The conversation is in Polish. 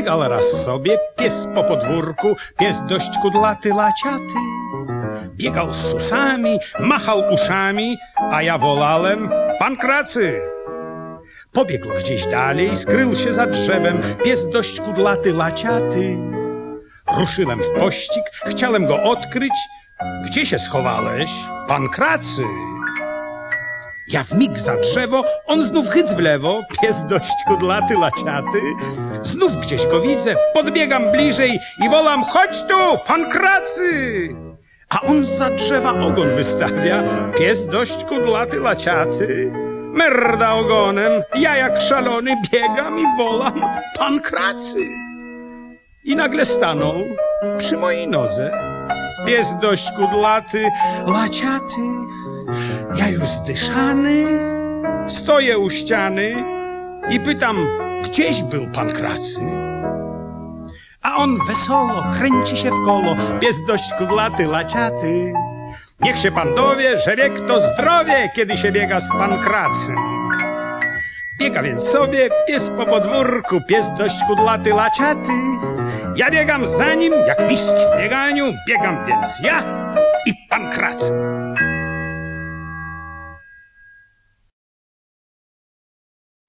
Biegał raz sobie pies po podwórku, pies dość kudlaty, laciaty. Biegał z susami, machał uszami, a ja wolałem pankracy. Pobiegł gdzieś dalej, skrył się za drzewem, pies dość kudlaty, laciaty. Ruszyłem w pościg, chciałem go odkryć. Gdzie się schowałeś, pankracy? Ja w mig za drzewo, on znów chyc w lewo, pies dość kudlaty, laciaty. Znów gdzieś go widzę, podbiegam bliżej i wołam, chodź tu, pankracy! A on za drzewa ogon wystawia, pies dość kudlaty, laciaty. Merda ogonem, ja jak szalony biegam i wołam, pankracy! I nagle stanął przy mojej nodze. Pies dość kudlaty, laciaty. Już zdyszany, stoję u ściany i pytam, gdzieś był pan Kracy? A on wesoło kręci się w kolo, pies dość kudlaty, laciaty. Niech się pan dowie, że wiek to zdrowie, kiedy się biega z pankracym. Biega więc sobie pies po podwórku, pies dość kudlaty, laciaty. Ja biegam za nim jak mistrz w bieganiu, biegam więc ja i pan Kracy.